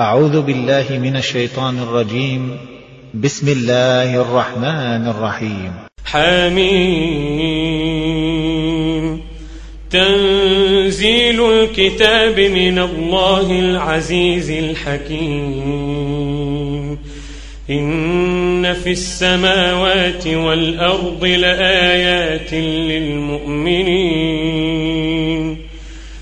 أعوذ بالله من الشيطان الرجيم. بسم الله الرحمن الرحيم. حميم. تنزيل الكتاب من الله العزيز الحكيم. إن في السماوات والأرض لآيات للمؤمنين.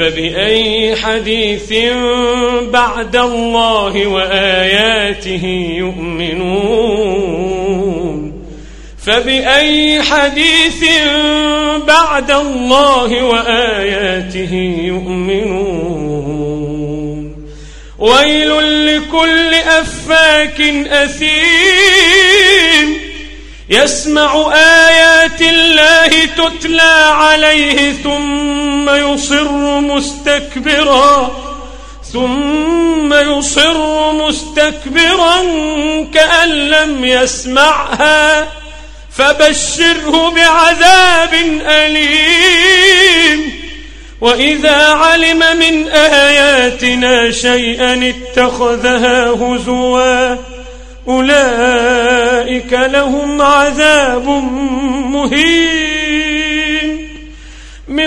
فبأي حديث بعد الله وآياته يؤمنون؟ فبأي حديث بعد الله وآياته يؤمنون؟ ويل لكل أفاك أثيم. يسمع آيات الله تتلى عليه ثم يصر مستكبرا ثم يصر مستكبرا كأن لم يسمعها فبشره بعذاب أليم. وإذا علم من آياتنا شيئا اتخذها هزواً أولئك لهم عذاب مهين. من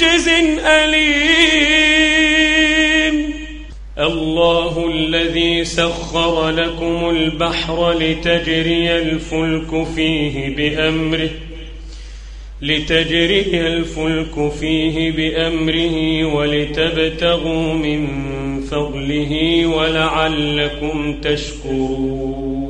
من رجز أليم. الله الذي سخر لكم البحر لتجري الفلك فيه بأمره لتجري الفلك فيه بأمره ولتبتغوا من فضله ولعلكم تشكرون.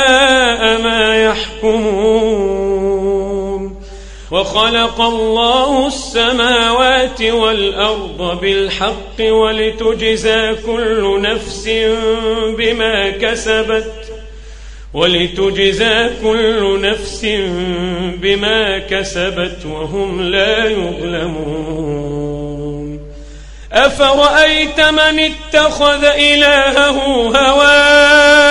وخلق الله السماوات والأرض بالحق ولتجزى كل نفس بما كسبت ولتجزى كل نفس بما كسبت وهم لا يظلمون. أفرأيت من اتخذ إلهه هواه؟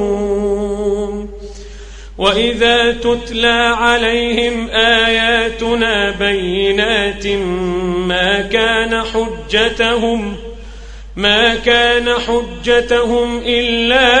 وإذا تتلى عليهم آياتنا بينات ما كان حجتهم ما كان حجتهم إلا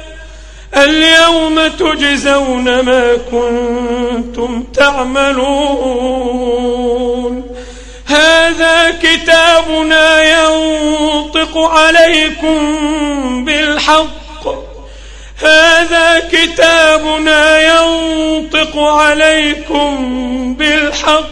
اليوم تجزون ما كنتم تعملون. هذا كتابنا ينطق عليكم بالحق. هذا كتابنا ينطق عليكم بالحق.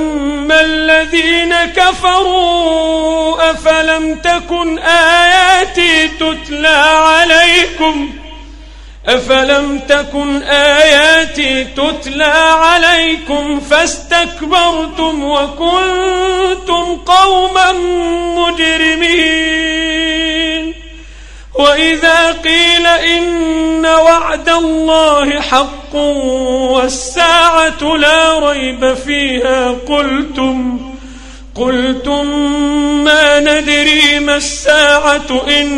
الذين كفروا أفلم تكن آياتي تتلى عليكم؟ أفلم تكن آياتي تتلى عليكم فاستكبرتم وكنتم قوما مجرمين. وإذا قيل إن وعد الله حق والساعة لا ريب فيها قلتم قلتم ما ندري ما الساعة إن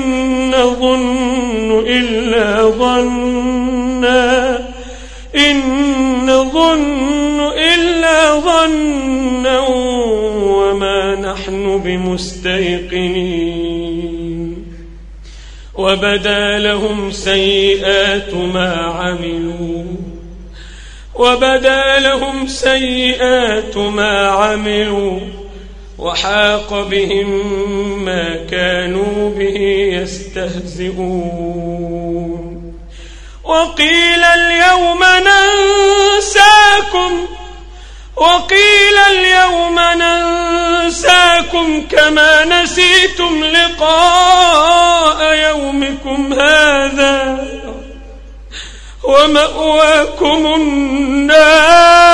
نظن إلا ظنا. إن نظن إلا ظنا وما نحن بمستيقنين. وبدا لهم سيئات ما عملوا. وبدا لهم سيئات ما عملوا. وحاق بهم ما كانوا به يستهزئون. وقيل اليوم ننساكم وقيل اليوم ننساكم كما نسيتم لقاء يومكم هذا. ومأواكم النار.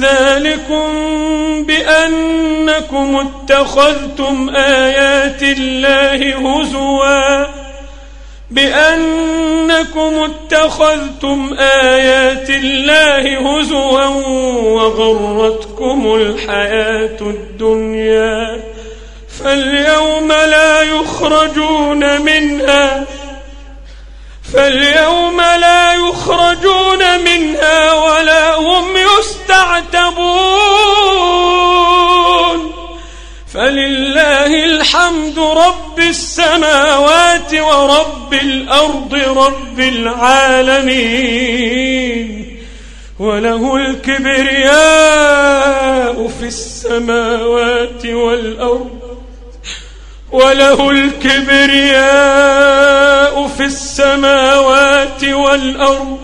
ذلكم بأنكم اتخذتم آيات الله هزوا. بأنكم اتخذتم آيات الله هزوا وغرتكم الحياة الدنيا. فاليوم لا يخرجون منها فاليوم لا يخرجون منها ولا يستعتبون فلله الحمد رب السماوات ورب الأرض رب العالمين. وله الكبرياء في السماوات والأرض. وله الكبرياء في السماوات والأرض.